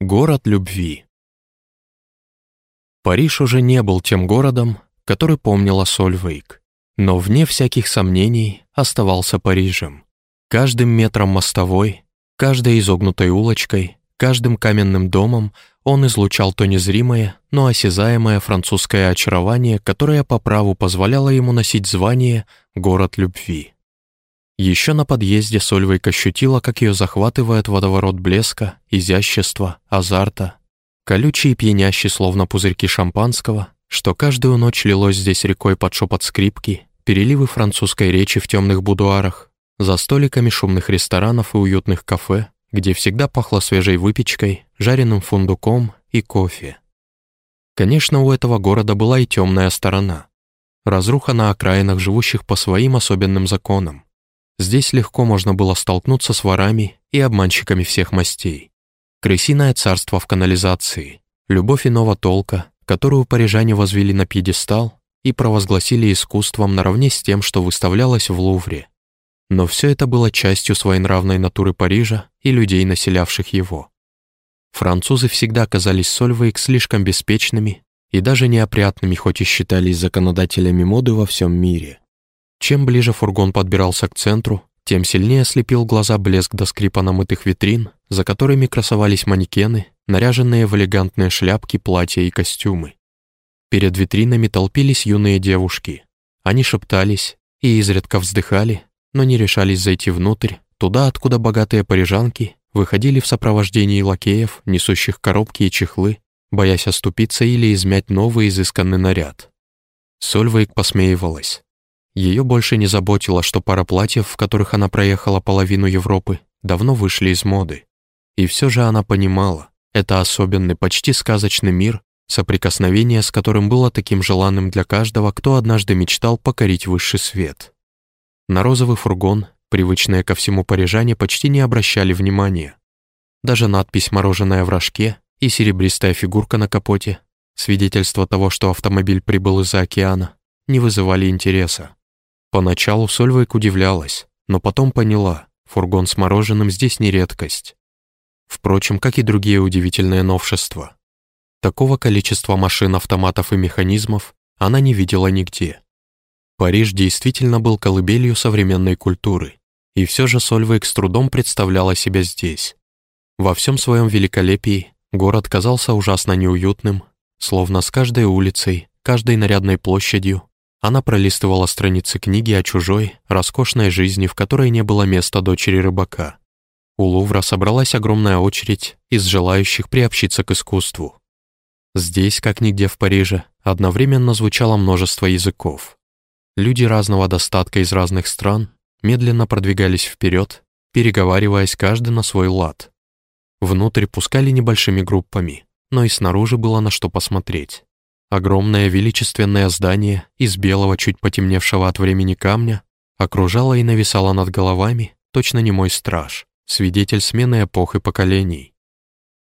Город любви. Париж уже не был тем городом, который помнила Сольвейк, но вне всяких сомнений оставался Парижем. Каждым метром мостовой, каждой изогнутой улочкой, каждым каменным домом он излучал то незримое, но осязаемое французское очарование, которое по праву позволяло ему носить звание «город любви». Еще на подъезде Сольвейк ощутила, как ее захватывает водоворот блеска, изящества, азарта, колючий и словно пузырьки шампанского, что каждую ночь лилось здесь рекой под шепот скрипки, переливы французской речи в темных будуарах, за столиками шумных ресторанов и уютных кафе, где всегда пахло свежей выпечкой, жареным фундуком и кофе. Конечно, у этого города была и темная сторона. Разруха на окраинах, живущих по своим особенным законам. Здесь легко можно было столкнуться с ворами и обманщиками всех мастей. Крысиное царство в канализации, любовь иного толка, которую парижане возвели на пьедестал и провозгласили искусством наравне с тем, что выставлялось в Лувре. Но все это было частью своенравной натуры Парижа и людей, населявших его. Французы всегда казались Сольвейк слишком беспечными и даже неопрятными, хоть и считались законодателями моды во всем мире. Чем ближе фургон подбирался к центру, тем сильнее слепил глаза блеск до скрипа намытых витрин, за которыми красовались манекены, наряженные в элегантные шляпки, платья и костюмы. Перед витринами толпились юные девушки. Они шептались и изредка вздыхали, но не решались зайти внутрь, туда, откуда богатые парижанки выходили в сопровождении лакеев, несущих коробки и чехлы, боясь оступиться или измять новый изысканный наряд. Сольвейк посмеивалась. Ее больше не заботило, что пара платьев, в которых она проехала половину Европы, давно вышли из моды. И все же она понимала, это особенный, почти сказочный мир, соприкосновение с которым было таким желанным для каждого, кто однажды мечтал покорить высший свет. На розовый фургон, привычные ко всему парижане, почти не обращали внимания. Даже надпись «Мороженое в рожке» и серебристая фигурка на капоте, свидетельство того, что автомобиль прибыл из-за океана, не вызывали интереса. Поначалу Сольвейк удивлялась, но потом поняла, фургон с мороженым здесь не редкость. Впрочем, как и другие удивительные новшества. Такого количества машин, автоматов и механизмов она не видела нигде. Париж действительно был колыбелью современной культуры, и все же Сольвейк с трудом представляла себя здесь. Во всем своем великолепии город казался ужасно неуютным, словно с каждой улицей, каждой нарядной площадью она пролистывала страницы книги о чужой, роскошной жизни, в которой не было места дочери рыбака. У Лувра собралась огромная очередь из желающих приобщиться к искусству. Здесь, как нигде в Париже, одновременно звучало множество языков. Люди разного достатка из разных стран медленно продвигались вперед, переговариваясь каждый на свой лад. Внутрь пускали небольшими группами, но и снаружи было на что посмотреть. Огромное величественное здание из белого, чуть потемневшего от времени камня окружало и нависало над головами точно не мой страж, свидетель смены эпох и поколений.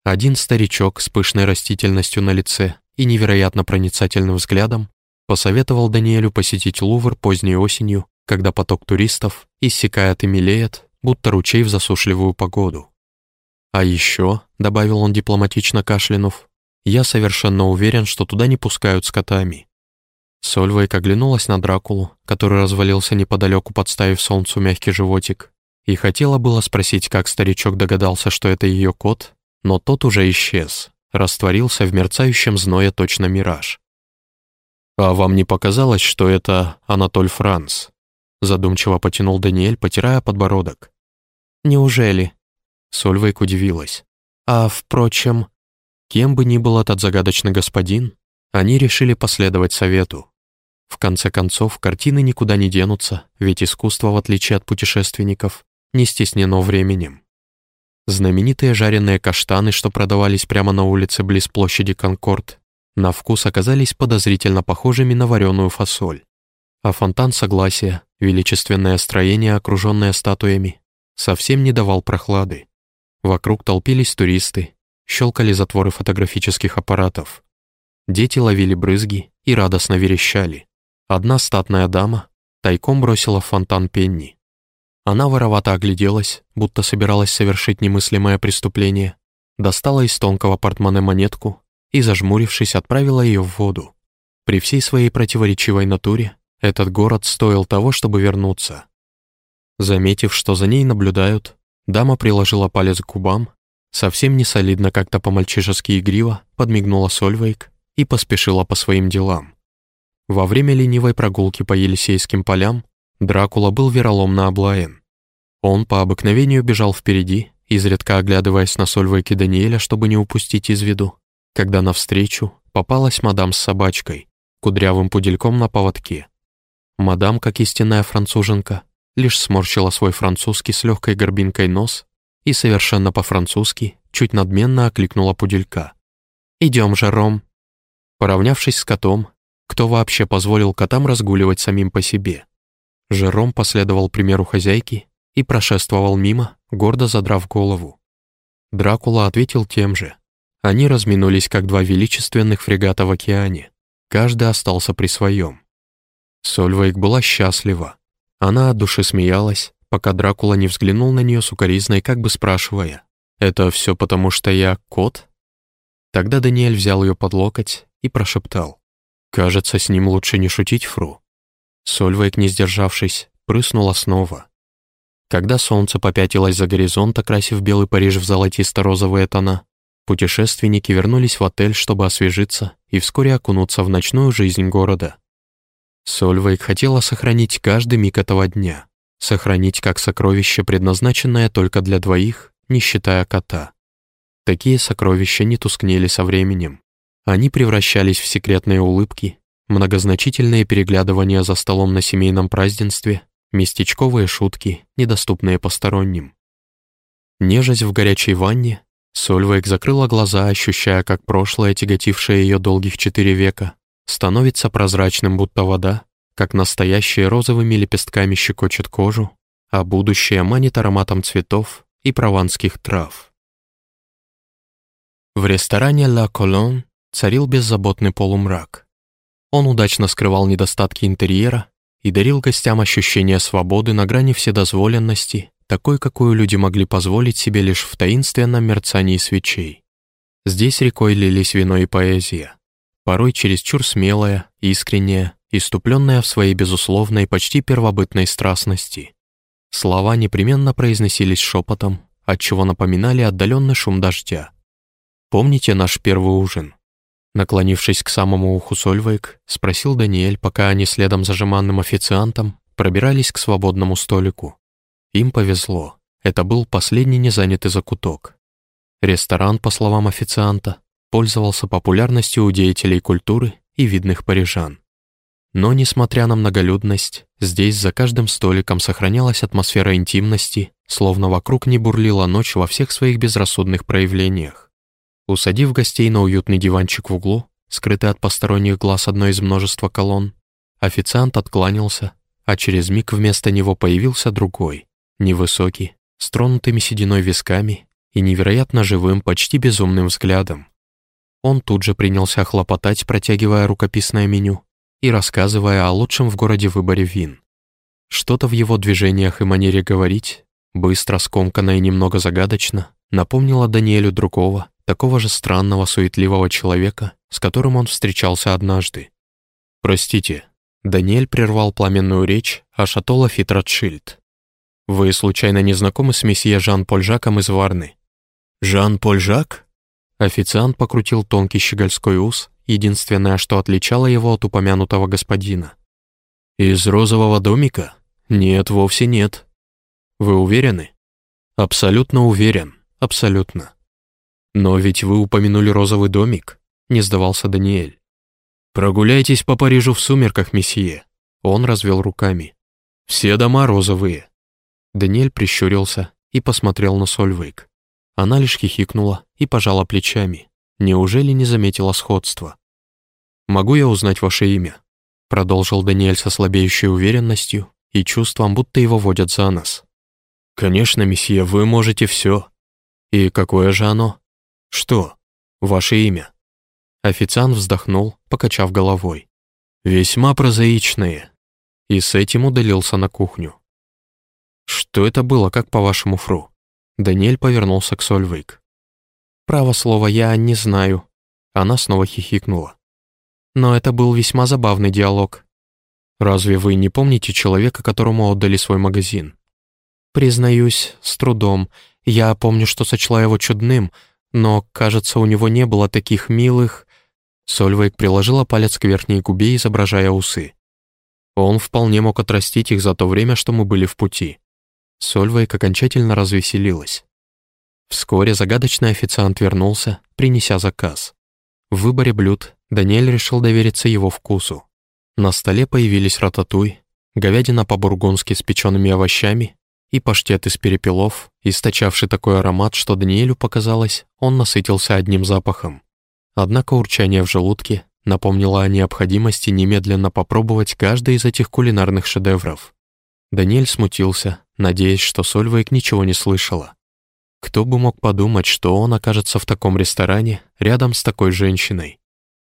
Один старичок с пышной растительностью на лице и невероятно проницательным взглядом посоветовал Даниэлю посетить Лувр поздней осенью, когда поток туристов иссякает и мелеет, будто ручей в засушливую погоду. «А еще», — добавил он дипломатично кашлянув, «я совершенно уверен, что туда не пускают скотами». Сольвейк оглянулась на Дракулу, который развалился неподалеку, подставив солнцу мягкий животик, и хотела было спросить, как старичок догадался, что это ее кот, но тот уже исчез, растворился в мерцающем зное точно мираж. «А вам не показалось, что это Анатоль Франц?» Задумчиво потянул Даниэль, потирая подбородок. «Неужели?» Сольвейк удивилась. «А, впрочем, кем бы ни был этот загадочный господин, они решили последовать совету. В конце концов, картины никуда не денутся, ведь искусство, в отличие от путешественников, не стеснено временем. Знаменитые жареные каштаны, что продавались прямо на улице близ площади Конкорд, на вкус оказались подозрительно похожими на вареную фасоль. А фонтан Согласия, величественное строение, окруженное статуями, совсем не давал прохлады. Вокруг толпились туристы, щелкали затворы фотографических аппаратов. Дети ловили брызги и радостно верещали. Одна статная дама тайком бросила в фонтан пенни. Она воровато огляделась, будто собиралась совершить немыслимое преступление, достала из тонкого портмоне монетку и, зажмурившись, отправила ее в воду. При всей своей противоречивой натуре этот город стоил того, чтобы вернуться. Заметив, что за ней наблюдают, дама приложила палец к губам, совсем не солидно как-то по-мальчишески игриво подмигнула Сольвейк и поспешила по своим делам. Во время ленивой прогулки по Елисейским полям Дракула был вероломно облаен. Он по обыкновению бежал впереди, изредка оглядываясь на Сольвейк и Даниэля, чтобы не упустить из виду, когда навстречу попалась мадам с собачкой, кудрявым пудельком на поводке. Мадам, как истинная француженка, лишь сморщила свой французский с легкой горбинкой нос и совершенно по-французски чуть надменно окликнула пуделька. «Идем же, Ром!» Поравнявшись с котом, кто вообще позволил котам разгуливать самим по себе? Жером последовал примеру хозяйки и прошествовал мимо, гордо задрав голову. Дракула ответил тем же. Они разминулись, как два величественных фрегата в океане. Каждый остался при своем. Сольвейк была счастлива. Она от души смеялась, пока Дракула не взглянул на нее сукоризной, как бы спрашивая, «Это все потому, что я кот?» Тогда Даниэль взял ее под локоть и прошептал, «Кажется, с ним лучше не шутить, Фру». Сольвейк, не сдержавшись, прыснула снова. Когда солнце попятилось за горизонт, окрасив белый Париж в золотисто-розовые тона, путешественники вернулись в отель, чтобы освежиться и вскоре окунуться в ночную жизнь города. Сольвейк хотела сохранить каждый миг этого дня, сохранить как сокровище, предназначенное только для двоих, не считая кота. Такие сокровища не тускнели со временем. Они превращались в секретные улыбки, многозначительные переглядывания за столом на семейном празднестве, местечковые шутки, недоступные посторонним. Нежась в горячей ванне, Сольвейк закрыла глаза, ощущая, как прошлое, тяготившее ее долгих четыре века, становится прозрачным, будто вода, как настоящие розовыми лепестками щекочет кожу, а будущее манит ароматом цветов и прованских трав. В ресторане «Ла Колон» царил беззаботный полумрак. Он удачно скрывал недостатки интерьера и дарил гостям ощущение свободы на грани вседозволенности, такой, какую люди могли позволить себе лишь в таинственном мерцании свечей. Здесь рекой лились вино и поэзия порой чересчур смелая, искренняя, иступленная в своей безусловной, почти первобытной страстности. Слова непременно произносились шепотом, отчего напоминали отдаленный шум дождя. «Помните наш первый ужин?» Наклонившись к самому уху Сольвейк, спросил Даниэль, пока они следом за жеманным официантом пробирались к свободному столику. Им повезло. Это был последний незанятый закуток. Ресторан, по словам официанта, пользовался популярностью у деятелей культуры и видных парижан. Но, несмотря на многолюдность, здесь за каждым столиком сохранялась атмосфера интимности, словно вокруг не бурлила ночь во всех своих безрассудных проявлениях. Усадив гостей на уютный диванчик в углу, скрытый от посторонних глаз одной из множества колонн, официант откланялся, а через миг вместо него появился другой, невысокий, с тронутыми сединой висками и невероятно живым, почти безумным взглядом. Он тут же принялся хлопотать, протягивая рукописное меню и рассказывая о лучшем в городе выборе вин. Что-то в его движениях и манере говорить, быстро, скомканно и немного загадочно, напомнило Даниэлю другого, такого же странного, суетливого человека, с которым он встречался однажды. «Простите», — Даниэль прервал пламенную речь о шато Лафит Ротшильд. «Вы случайно не знакомы с месье Жан-Поль Жаком из Варны?» «Жан-Поль Жак?» Официант покрутил тонкий щегольской ус, единственное, что отличало его от упомянутого господина. «Из розового домика? Нет, вовсе нет. Вы уверены?» «Абсолютно уверен, абсолютно». «Но ведь вы упомянули розовый домик», — не сдавался Даниэль. «Прогуляйтесь по Парижу в сумерках, месье». Он развел руками. «Все дома розовые». Даниэль прищурился и посмотрел на Сольвейк. Она лишь хихикнула и пожала плечами. Неужели не заметила сходства? «Могу я узнать ваше имя?» Продолжил Даниэль со слабеющей уверенностью и чувством, будто его водят за нос. «Конечно, месье, вы можете все». «И какое же оно?» «Что? Ваше имя?» Официант вздохнул, покачав головой. «Весьма прозаичные». И с этим удалился на кухню. «Что это было, как по-вашему, Фру?» Даниэль повернулся к Сольвейк. Право слово, я не знаю». Она снова хихикнула. Но это был весьма забавный диалог. «Разве вы не помните человека, которому отдали свой магазин?» «Признаюсь, с трудом. Я помню, что сочла его чудным, но, кажется, у него не было таких милых...» Сольвейк приложила палец к верхней губе, изображая усы. Он вполне мог отрастить их за то время, что мы были в пути. Сольвейк окончательно развеселилась. Вскоре загадочный официант вернулся, принеся заказ. В выборе блюд Даниэль решил довериться его вкусу. На столе появились рататуй, говядина по-бургундски с печеными овощами и паштет из перепелов, источавший такой аромат, что Даниэлю показалось, он насытился одним запахом. Однако урчание в желудке напомнило о необходимости немедленно попробовать каждый из этих кулинарных шедевров. Даниэль смутился, надеясь, что Сольвейк ничего не слышала. Кто бы мог подумать, что он окажется в таком ресторане рядом с такой женщиной?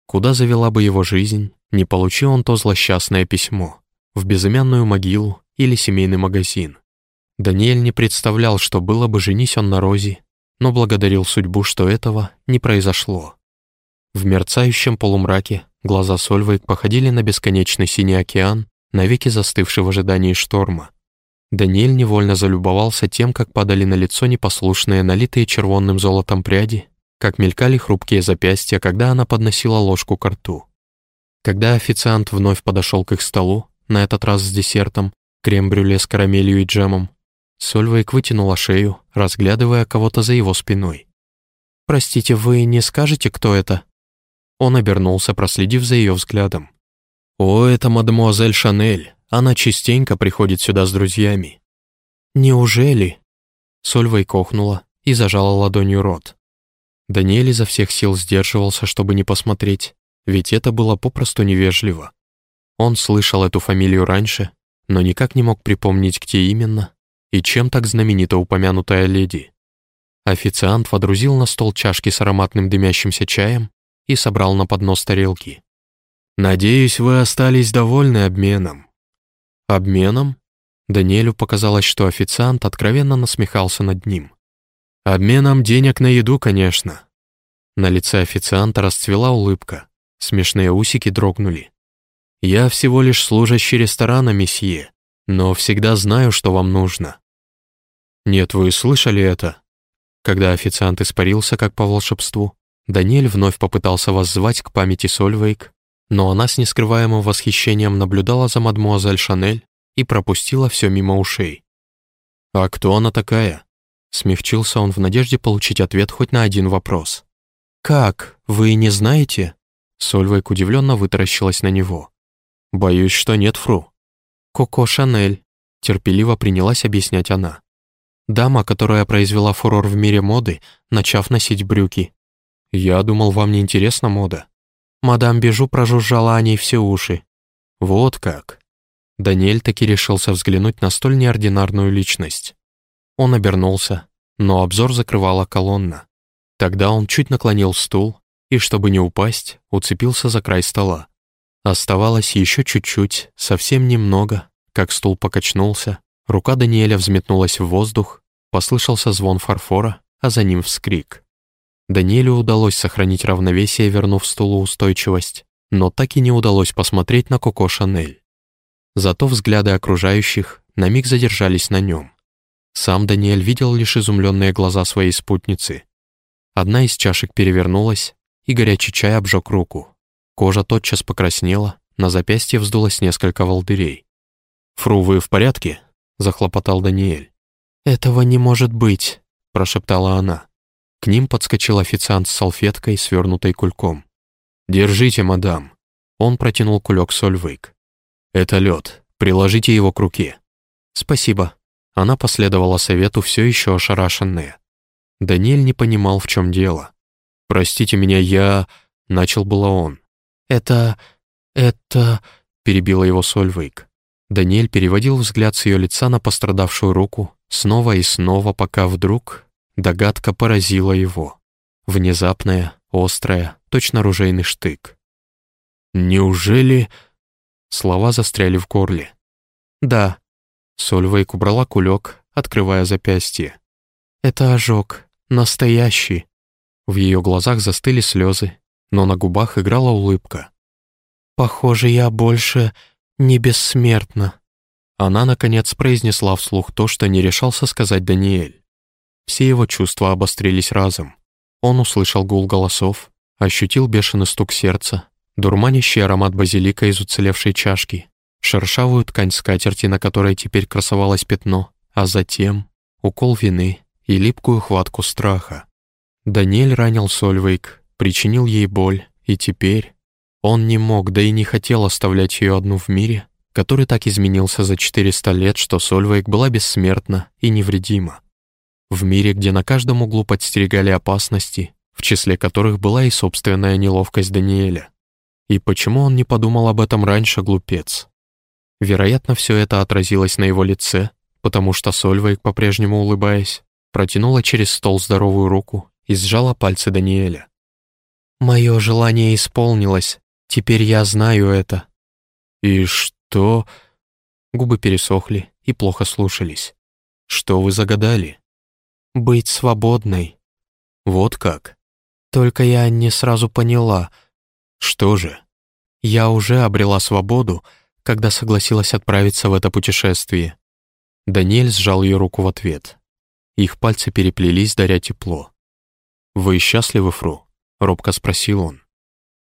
Куда завела бы его жизнь, не получил он то злосчастное письмо, в безымянную могилу или семейный магазин. Даниэль не представлял, что было бы, женись он на Розе, но благодарил судьбу, что этого не произошло. В мерцающем полумраке глаза Сольвейк походили на бесконечный синий океан, навеки застывший в ожидании шторма. Даниэль невольно залюбовался тем, как падали на лицо непослушные, налитые червонным золотом пряди, как мелькали хрупкие запястья, когда она подносила ложку к рту. Когда официант вновь подошел к их столу, на этот раз с десертом, крем-брюле с карамелью и джемом, Сольвейк вытянула шею, разглядывая кого-то за его спиной. «Простите, вы не скажете, кто это?» Он обернулся, проследив за ее взглядом. «О, это мадемуазель Шанель. Она частенько приходит сюда с друзьями». «Неужели?» Сольвей кохнула и зажала ладонью рот. Даниэль изо всех сил сдерживался, чтобы не посмотреть, ведь это было попросту невежливо. Он слышал эту фамилию раньше, но никак не мог припомнить, где именно и чем так знаменита упомянутая леди. Официант водрузил на стол чашки с ароматным дымящимся чаем и собрал на поднос тарелки. «Надеюсь, вы остались довольны обменом». «Обменом?» Даниэлю показалось, что официант откровенно насмехался над ним. «Обменом денег на еду, конечно». На лице официанта расцвела улыбка, смешные усики дрогнули. «Я всего лишь служащий ресторана, месье, но всегда знаю, что вам нужно». «Нет, вы слышали это?» Когда официант испарился, как по волшебству, Даниэль вновь попытался воззвать к памяти Сольвейк, но она с нескрываемым восхищением наблюдала за мадмуазель Шанель и пропустила все мимо ушей. «А кто она такая?» Смягчился он в надежде получить ответ хоть на один вопрос. «Как? Вы не знаете?» Сольвейк удивленно вытаращилась на него. «Боюсь, что нет, Фру». «Коко Шанель», — терпеливо принялась объяснять она. «Дама, которая произвела фурор в мире моды, начав носить брюки, «Я думал, вам не интересна мода». Мадам Бежу прожужжала о ней все уши. «Вот как». Даниэль таки решился взглянуть на столь неординарную личность. Он обернулся, но обзор закрывала колонна. Тогда он чуть наклонил стул и, чтобы не упасть, уцепился за край стола. Оставалось еще чуть-чуть, совсем немного, как стул покачнулся, рука Даниэля взметнулась в воздух, послышался звон фарфора, а за ним вскрик. Даниэлю удалось сохранить равновесие, вернув стулу устойчивость, но так и не удалось посмотреть на Коко Шанель. Зато взгляды окружающих на миг задержались на нем. Сам Даниэль видел лишь изумленные глаза своей спутницы. Одна из чашек перевернулась, и горячий чай обжег руку. Кожа тотчас покраснела, на запястье вздулось несколько волдырей. «Фру, вы в порядке?» — захлопотал Даниэль. «Этого не может быть», — прошептала она. К ним подскочил официант с салфеткой, свернутой кульком. «Держите, мадам». Он протянул кулек Сольвейк. «Это лед. Приложите его к руке». «Спасибо». Она последовала совету, все еще ошарашенная. Даниэль не понимал, в чем дело. «Простите меня, я...» — начал было он. «Это... это...» — перебила его Сольвейк. Даниэль переводил взгляд с ее лица на пострадавшую руку, снова и снова, пока вдруг Догадка поразила его. Внезапная, острая, точно ружейный штык. «Неужели...» Слова застряли в горле. «Да». Сольвейк убрала кулек, открывая запястье. «Это ожог. Настоящий». В ее глазах застыли слезы, но на губах играла улыбка. «Похоже, я больше не бессмертна». Она, наконец, произнесла вслух то, что не решался сказать Даниэль. Все его чувства обострились разом. Он услышал гул голосов, ощутил бешеный стук сердца, дурманящий аромат базилика из уцелевшей чашки, шершавую ткань скатерти, на которой теперь красовалось пятно, а затем укол вины и липкую хватку страха. Даниэль ранил Сольвейк, причинил ей боль, и теперь он не мог, да и не хотел оставлять ее одну в мире, который так изменился за 400 лет, что Сольвейк была бессмертна и невредима. В мире, где на каждом углу подстерегали опасности, в числе которых была и собственная неловкость Даниэля. И почему он не подумал об этом раньше, глупец? Вероятно, все это отразилось на его лице, потому что Сольвейк, по-прежнему улыбаясь, протянула через стол здоровую руку и сжала пальцы Даниэля. «Мое желание исполнилось, теперь я знаю это». «И что?» Губы пересохли и плохо слушались. «Что вы загадали?» «Быть свободной». «Вот как?» «Только я не сразу поняла». «Что же?» «Я уже обрела свободу, когда согласилась отправиться в это путешествие». Даниэль сжал ее руку в ответ. Их пальцы переплелись, даря тепло. «Вы счастливы, Фру?» — робко спросил он.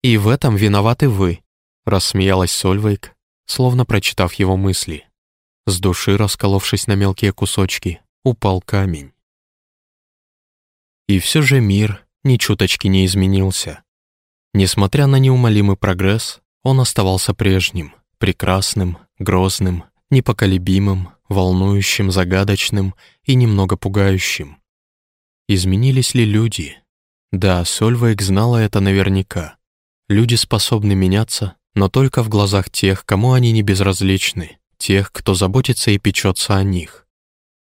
«И в этом виноваты вы», — рассмеялась Сольвейк, словно прочитав его мысли. С души, расколовшись на мелкие кусочки, упал камень. И все же мир ни чуточки не изменился. Несмотря на неумолимый прогресс, он оставался прежним, прекрасным, грозным, непоколебимым, волнующим, загадочным и немного пугающим. Изменились ли люди? Да, Сольвейк знала это наверняка. Люди способны меняться, но только в глазах тех, кому они не безразличны, тех, кто заботится и печется о них.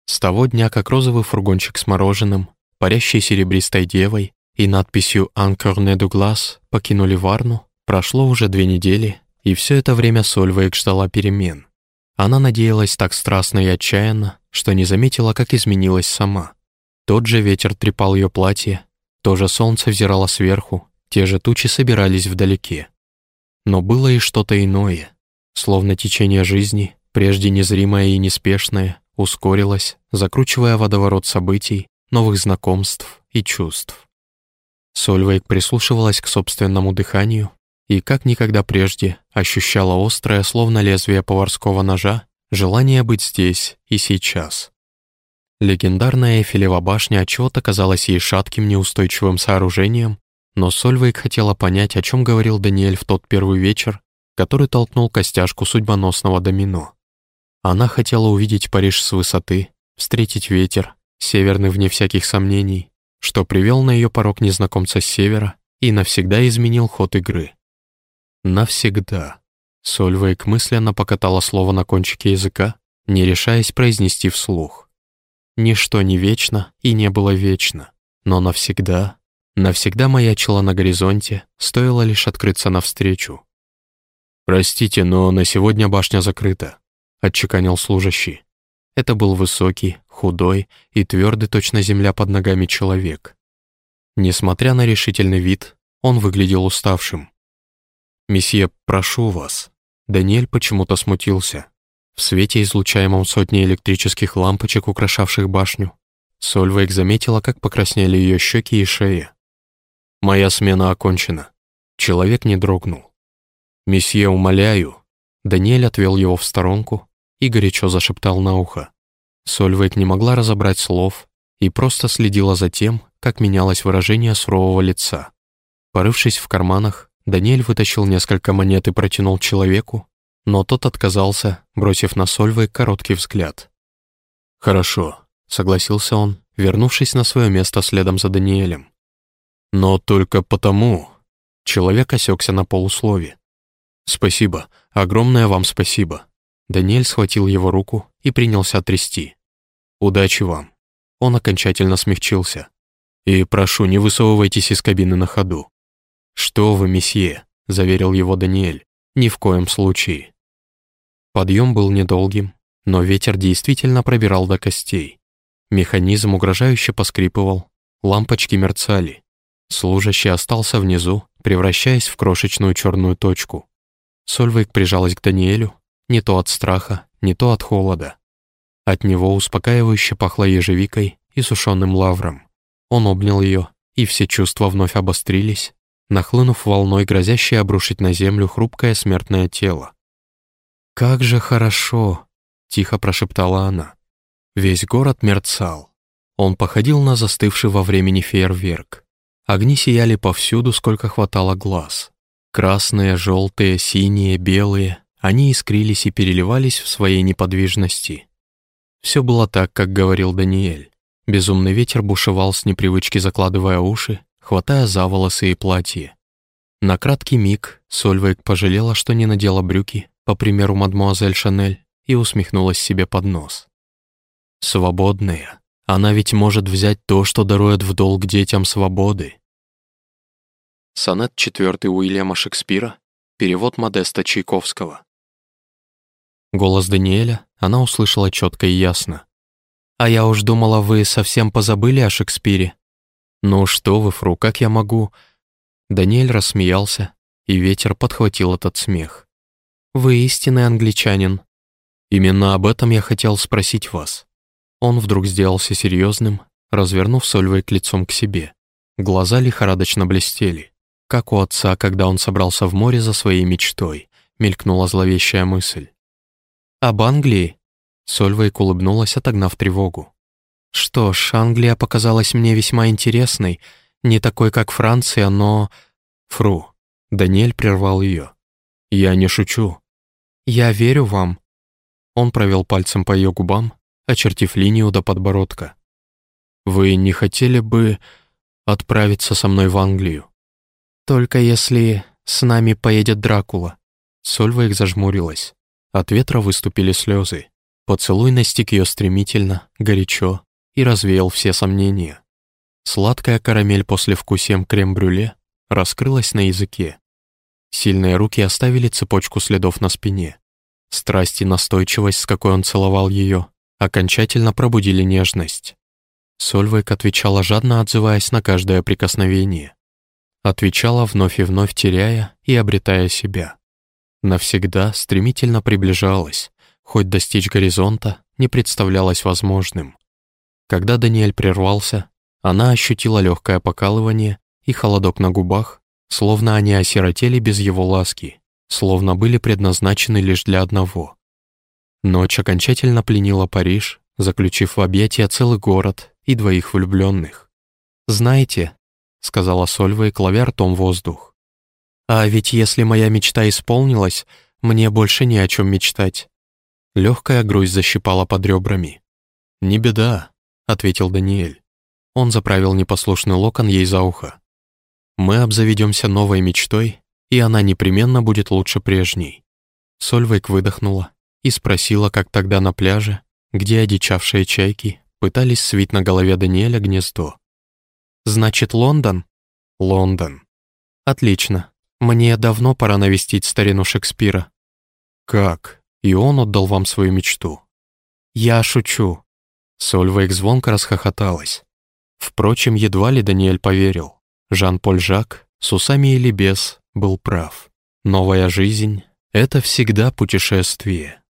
С того дня, как розовый фургончик с мороженым, парящей серебристой девой и надписью «Анкорне Дуглас» покинули Варну, прошло уже две недели, и все это время Сольвейк ждала перемен. Она надеялась так страстно и отчаянно, что не заметила, как изменилась сама. Тот же ветер трепал ее платье, то же солнце взирало сверху, те же тучи собирались вдалеке. Но было и что-то иное, словно течение жизни, прежде незримое и неспешное, ускорилось, закручивая водоворот событий, новых знакомств и чувств. Сольвейк прислушивалась к собственному дыханию, и как никогда прежде ощущала острое, словно лезвие поварского ножа, желание быть здесь и сейчас. Легендарная Эйфелева башня отчего-то казалась ей шатким, неустойчивым сооружением, но Сольвейк хотела понять, о чем говорил Даниэль в тот первый вечер, который толкнул костяшку судьбоносного домино. Она хотела увидеть Париж с высоты, встретить ветер, северный вне всяких сомнений, что привел на ее порог незнакомца с севера и навсегда изменил ход игры. Навсегда. Сольвейк мысленно покатала слово на кончике языка, не решаясь произнести вслух. Ничто не вечно и не было вечно, но навсегда, навсегда маячила на горизонте, стоило лишь открыться навстречу. «Простите, но на сегодня башня закрыта», — отчеканил служащий. Это был высокий, худой и твердый точно земля под ногами человек. Несмотря на решительный вид, он выглядел уставшим. «Месье, прошу вас». Даниэль почему-то смутился. В свете, излучаемом сотни электрических лампочек, украшавших башню, Сольвейк заметила, как покраснели ее щеки и шея. «Моя смена окончена». Человек не дрогнул. «Месье, умоляю». Даниэль отвел его в сторонку и горячо зашептал на ухо. Сольвейк не могла разобрать слов и просто следила за тем, как менялось выражение сурового лица. Порывшись в карманах, Даниэль вытащил несколько монет и протянул человеку, но тот отказался, бросив на Сольвой короткий взгляд. «Хорошо», — согласился он, вернувшись на свое место следом за Даниэлем. «Но только потому...» Человек осекся на полуслове. «Спасибо, огромное вам спасибо». Даниэль схватил его руку и принялся трясти. «Удачи вам». Он окончательно смягчился. «И прошу, не высовывайтесь из кабины на ходу. «Что вы, месье», — заверил его Даниэль, — «ни в коем случае». Подъем был недолгим, но ветер действительно пробирал до костей. Механизм угрожающе поскрипывал, лампочки мерцали. Служащий остался внизу, превращаясь в крошечную черную точку. Сольвейк прижалась к Даниэлю, не то от страха, не то от холода. От него успокаивающе пахло ежевикой и сушеным лавром. Он обнял ее, и все чувства вновь обострились, нахлынув волной, грозящей обрушить на землю хрупкое смертное тело. «Как же хорошо!» — тихо прошептала она. Весь город мерцал. Он походил на застывший во времени фейерверк. Огни сияли повсюду, сколько хватало глаз. Красные, желтые, синие, белые, они искрились и переливались в своей неподвижности. Все было так, как говорил Даниэль. Безумный ветер бушевал с непривычки, закладывая уши, хватая за волосы и платье. На краткий миг Сольвейк пожалела, что не надела брюки, по примеру мадмуазель Шанель, и усмехнулась себе под нос. Свободная. Она ведь может взять то, что дарует в долг детям свободы. Сонет четвертый Уильяма Шекспира, перевод Модеста Чайковского. Голос Даниэля она услышала четко и ясно. «А я уж думала, вы совсем позабыли о Шекспире». «Ну что вы, Фру, как я могу?» Даниэль рассмеялся, и ветер подхватил этот смех. «Вы истинный англичанин». «Именно об этом я хотел спросить вас». Он вдруг сделался серьезным, развернув Сольвейк лицом к себе. Глаза лихорадочно блестели, как у отца, когда он собрался в море за своей мечтой, мелькнула зловещая мысль. «Об Англии?» Сольвейк улыбнулась, отогнав тревогу. «Что ж, Англия показалась мне весьма интересной, не такой, как Франция, но...» «Фру». Даниэль прервал ее. «Я не шучу». «Я верю вам». Он провел пальцем по ее губам, очертив линию до подбородка. «Вы не хотели бы отправиться со мной в Англию?» «Только если с нами поедет Дракула». Сольвейк зажмурилась. От ветра выступили слезы. Поцелуй настиг ее стремительно, горячо и развеял все сомнения. Сладкая карамель после вкусием крем-брюле раскрылась на языке. Сильные руки оставили цепочку следов на спине. Страсть и настойчивость, с какой он целовал ее, окончательно пробудили нежность. Сольвейк отвечала жадно, отзываясь на каждое прикосновение. Отвечала вновь и вновь, теряя и обретая себя. Навсегда стремительно приближалась, хоть достичь горизонта не представлялось возможным. Когда Даниэль прервался, она ощутила легкое покалывание и холодок на губах, словно они осиротели без его ласки, словно были предназначены лишь для одного. Ночь окончательно пленила Париж, заключив в объятия целый город и двоих влюбленных. «Знаете», — сказала Сольва и клавя ртом воздух, «а ведь если моя мечта исполнилась, мне больше не о чем мечтать». Легкая грусть защипала под ребрами. «Не беда», — ответил Даниэль. Он заправил непослушный локон ей за ухо. «Мы обзаведемся новой мечтой, и она непременно будет лучше прежней». Сольвейк выдохнула и спросила, как тогда на пляже, где одичавшие чайки пытались свить на голове Даниэля гнездо. «Значит, Лондон?» «Лондон». «Отлично. Мне давно пора навестить старину Шекспира». «Как? И он отдал вам свою мечту?» «Я шучу». Сольвейк звонко расхохоталась. Впрочем, едва ли Даниэль поверил. Жан-Поль Жак, с усами или без, был прав. Новая жизнь — это всегда путешествие.